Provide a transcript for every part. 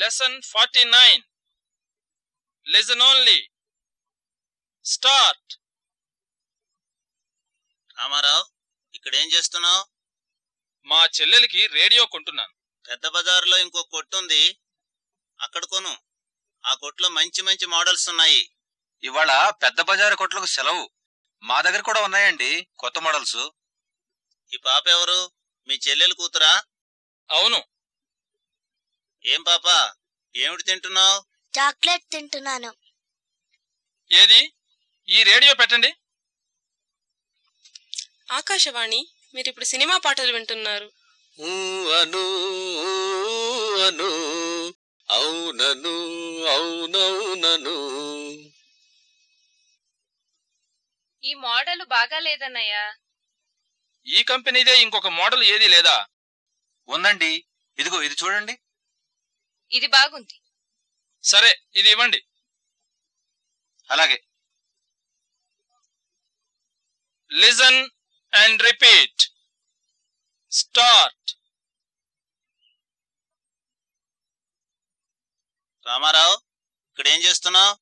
Lesson forty nine listen only start Ramarao ఇక్కడేం చేస్తున్నావు? మా చెల్లెలికి రేడియో కొంటున్నాను. పెద్ద బజారులో ఇంకో కొట్టు ఉంది. అక్కడ కొను. ఆ కొట్లో మంచి మంచి మోడల్స్ ఉన్నాయి. ఇవాళ పెద్ద బజారు కొట్లకు సెలవు. మా దగ్గర కూడా ఉన్నాయండి కొత్త మోడల్స్. ఈ పాప ఎవరు? మీ చెల్లెలు కూతురా? అవును. ఏం పాప? ఏమిటి తింటున్నావు? చాక్లెట్ తింటున్నాను. ఏది? ఈ రేడియో పెట్టండి. ఆకాశవాణి మీరు ఇప్పుడు సినిమా పాటలు వింటున్నారు. అను అను అవునను అవునవునను ఈ మోడల్ బాగాలేదన్నయ్యా ఈ కంపెనీదే ఇంకొక మోడల్ ఏది లేదా? ఉందండి. ఇదిగో ఇది చూడండి. ఇది బాగుంది. సరే ఇది ఇవ్వండి. అలాగే. Listen and repeat start Ramarao ఇక్కడేం చేస్తున్నావు?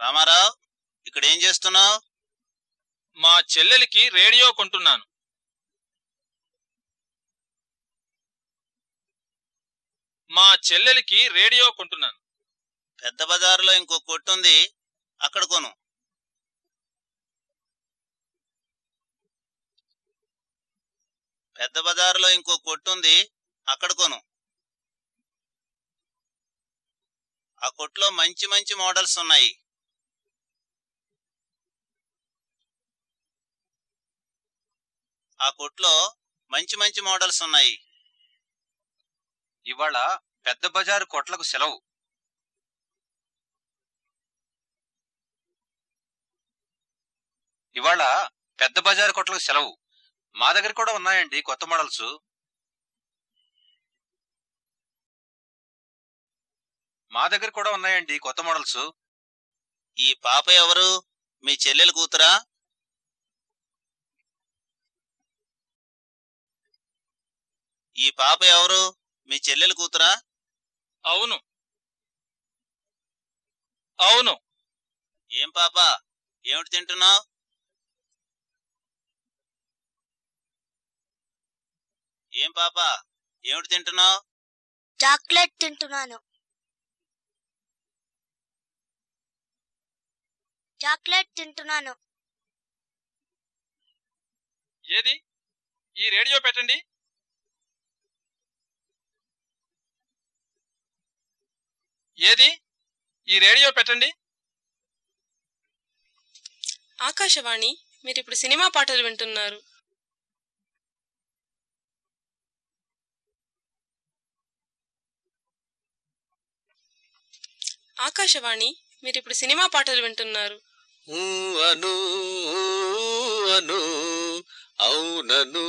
రామారావు ఇక్కడేం చేస్తున్నావు? మా చెల్లెలికి రేడియో కొంటున్నాను. మా చెల్లెలికి రేడియో కొంటున్నాను. పెద్ద బజారులో ఇంకో కొట్టు ఉంది అక్కడ కొను. పెద్ద బజారులో ఇంకో కొట్టు ఉంది అక్కడ కొను. ఆ కొట్లో మంచి మంచి మోడల్స్ ఉన్నాయి. ఆ కొట్లో మంచి మంచి మోడల్స్ ఉన్నాయి. ఇవాళ పెద్ద బజారు కొట్లకు సెలవు. ఇవాళ పెద్ద బజారు కొట్లకు సెలవు. మా దగ్గర కూడా ఉన్నాయండి కొత్త మోడల్స్. మా దగ్గర కూడా ఉన్నాయండి కొత్త మోడల్స్. ఈ పాప ఎవరు? మీ చెల్లెలు కూతురా? ఈ పాప ఎవరు? మీ చెల్లెలు కూతురా? అవును. అవును. ఏం పాప? ఏమిటి తింటున్నావు? ఏం పాప? ఏమిటి తింటున్నావు? చాక్లెట్ తింటున్నాను. చాక్లెట్ తింటున్నాను. ఏది? ఈ రేడియో పెట్టండి. ఏది? ఈ రేడియో పెట్టండి. ఆకాశవాణి మీరు ఇప్పుడు సినిమా పాటలు వింటున్నారు. ఆకాశవాణి మీరు ఇప్పుడు సినిమా పాటలు వింటున్నారు. అను అను అవునను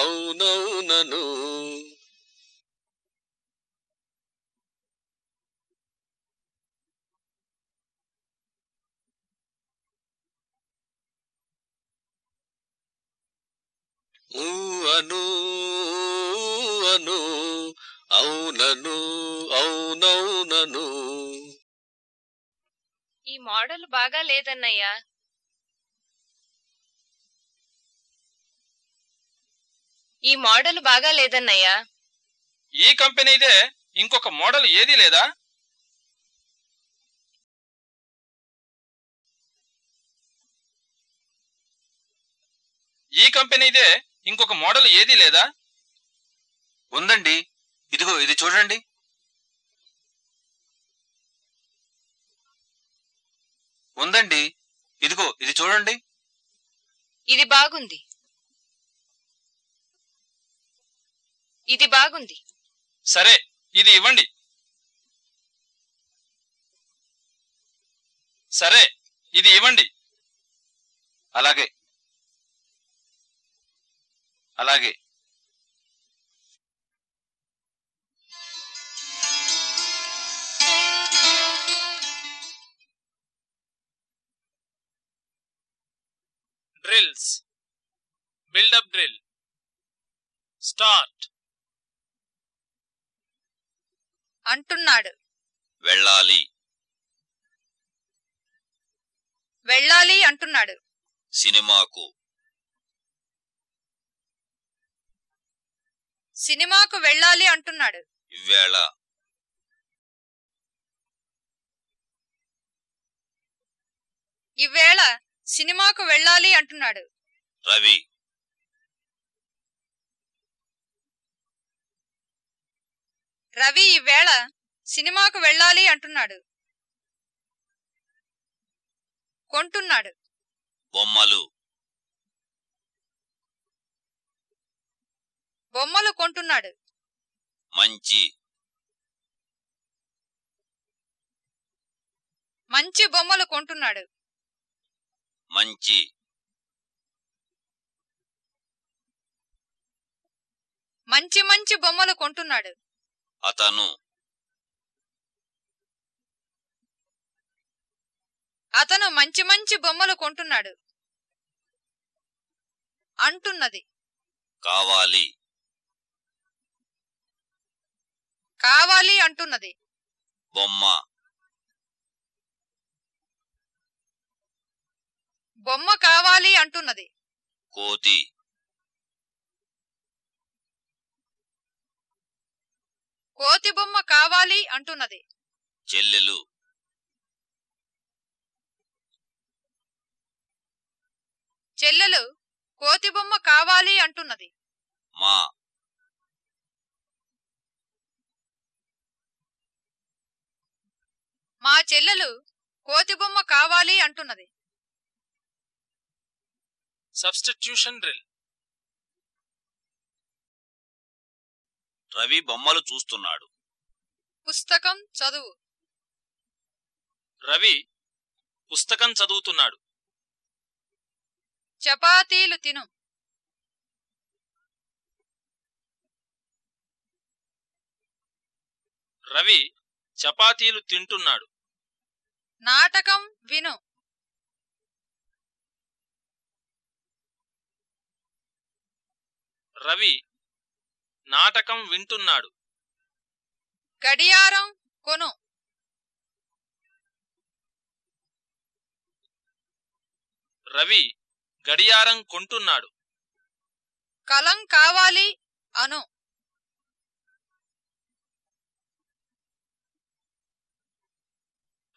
అవునవునను అను అను అవునను అవునవునను. ఈ మోడల్ బాగా లేదన్నయ్యా. ఈ మోడల్ బాగా లేదన్నయ్యా. ఈ కంపెనీదే ఇంకొక మోడల్ ఏది లేదా? ఈ కంపెనీదే ఇంకొక మోడల్ ఏది లేదా? ఉందండి. ఇదిగో ఇది చూడండి. ఉందండి. ఇదిగో ఇది చూడండి. ఇది బాగుంది. ఇది బాగుంది. సరే ఇది ఇవ్వండి. సరే ఇది ఇవ్వండి. అలాగే. అలాగే. డ్రిల్స్ బిల్డప్ డ్రిల్ స్టార్ట్ అంటున్నాడు. వెళ్ళాలి. వెళ్ళాలి అంటున్నాడు. సినిమాకు. సినిమాకు వెళ్ళాలి అంటున్నాడు. ఈవేళ సినిమాకు వెళ్ళాలి అంటున్నాడు. రవి. రవి ఈవేళ సినిమాకు వెళ్ళాలి అంటున్నాడు. కొంటున్నాడు. బొమ్మలు. బొమ్మలు కొంటున్నాడు. మంచి. మంచి బొమ్మలు కొంటున్నాడు. మంచి. మంచి మంచి బొమ్మలు కొంటున్నాడు. అతను. అతను మంచి మంచి బొమ్మలు కొంటున్నాడు. అంటున్నది. కావాలి. కావాలి అంటున్నది. బొమ్మ. బొమ్మ కావాలి అంటున్నది. కోతి. కోతి బొమ్మ కావాలి అంటున్నది. చెల్లెలు. చెల్లెలు కోతి బొమ్మ కావాలి అంటున్నది. మా. మా చెల్లెలు కోతి బొమ్మ కావాలి అంటున్నది. సబ్స్టిట్యూషన్ డ్రిల్ రవి బొమ్మలు చూస్తున్నాడు. పుస్తకం చదువు. రవి పుస్తకం చదువుతున్నాడు. చపాతీలు తిను. రవి చపాతీలు తింటున్నాడు. నాటకం విను. రవి నాటకం వింటున్నాడు. గడియారం కొను. రవి గడియారం కొంటున్నాడు. కలం కావాలి అను.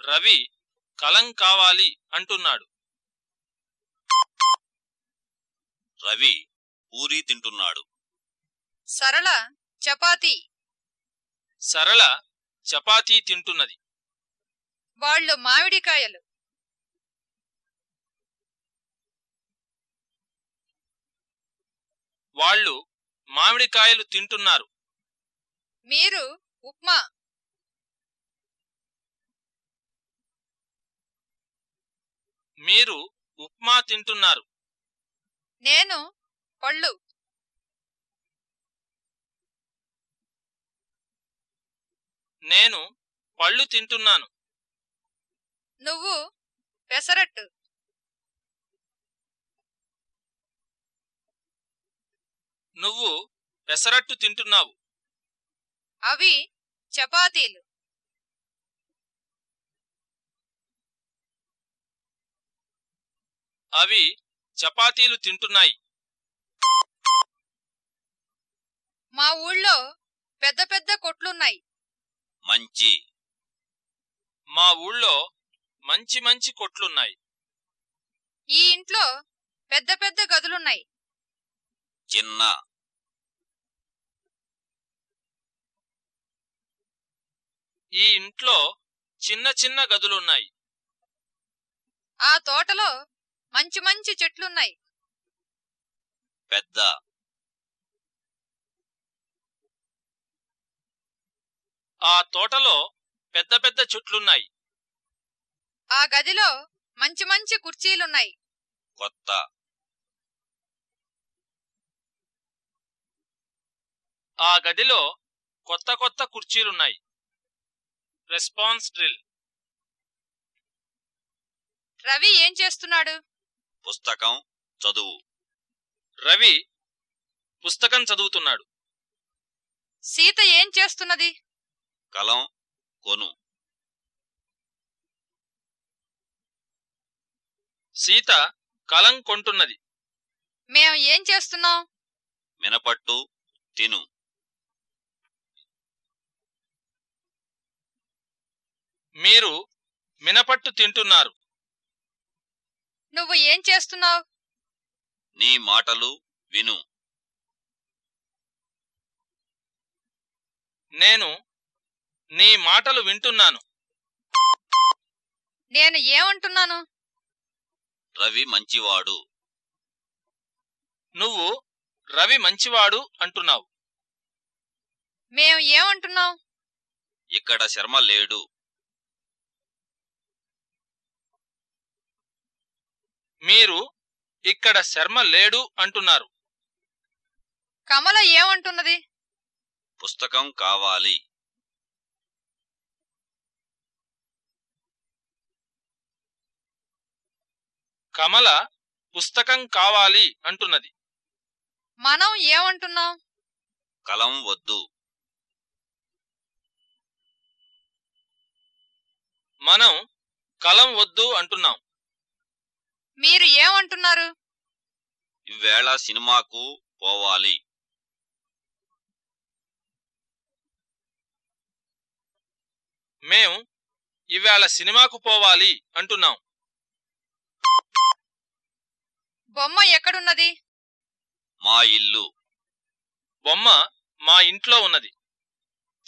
రవి కలం కావాలి అంటున్నాడు. రవి పూరి తింటున్నాడు. సరళ చపాతీ. సరళ చపాతీ తింటున్నది. వాళ్ళు మామిడికాయలు. వాళ్ళు మామిడికాయలు తింటున్నారు. మీరు ఉప్మా. మీరు ఉప్మా తింటున్నారు. నేను పళ్ళు. నేను పళ్ళు తింటున్నాను. నువ్వు పెసరట్టు. నువ్వు పెసరట్టు తింటున్నావు. అవి చపాతీలు. అవి చపాతీలు తింటున్నాయి. మా ఊళ్ళో పెద్ద పెద్ద కొట్లున్నాయి. మంచి. మా ఊళ్ళో మంచి మంచి కొట్లున్నాయి. ఈ ఇంట్లో పెద్ద పెద్ద గదులున్నాయి. చిన్న. ఈ ఇంట్లో చిన్న చిన్న గదులున్నాయి. ఆ తోటలో మంచి మంచి చెట్లున్నాయి. పెద్ద. ఆ తోటలో పెద్ద పెద్ద చెట్లున్నాయి. ఆ గదిలో మంచి మంచి కుర్చీలున్నాయి. కొత్త. ఆ గదిలో కొత్త కొత్త కుర్చీలున్నాయి. Response drill. రవి ఏం చేస్తున్నాడు? పుస్తకం చదువు. రవి పుస్తకం చదువుతున్నాడు. సీత ఏం చేస్తున్నది? కలం కొను. సీత కలం కొంటున్నది. మేము ఏం చేస్తున్నాం? మినపట్టు తిను. మీరు మినపట్టు తింటున్నారు. నువ్వు ఏం చేస్తున్నావు? నీ మాటలు విను. నేను నీ మాటలు వింటున్నాను. నేను ఏమంటున్నాను? రవి మంచివాడు. నువ్వు రవి మంచివాడు అంటున్నావు. మేము ఏమంటున్నాం ఇక్కడ శర్మ లేడు. మీరు ఇక్కడ శర్మ లేడు అంటున్నారు. కమల ఏమంటున్నది? పుస్తకం కావాలి. కమల పుస్తకం కావాలి అంటున్నది. మనం ఏమంటున్నాం? కలం వద్దు. మనం కలం వద్దు అంటున్నాం. మీరు ఏమంటున్నారు? ఇవేళ సినిమాకు పోవాలి. మేం ఇవాళ సినిమాకు పోవాలి అంటున్నాం. బొమ్మ ఎక్కడున్నది? మా ఇల్లు. బొమ్మ మా ఇంట్లో ఉన్నది.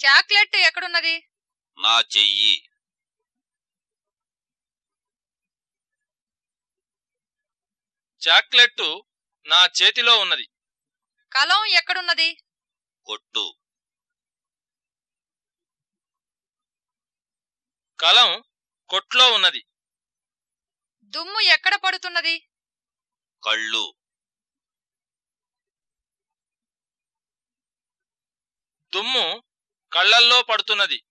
చాక్లెట్ ఎక్కడున్నది? నా చెయ్యి. చాక్లెట్ నా చేతిలో ఉన్నది. కలం ఎక్కడున్నది? కొట్టు. కలం కొట్లో ఉన్నది. దుమ్ము ఎక్కడ పడుతున్నది? కళ్ళు. దుమ్ము కళ్ళల్లో పడుతున్నది.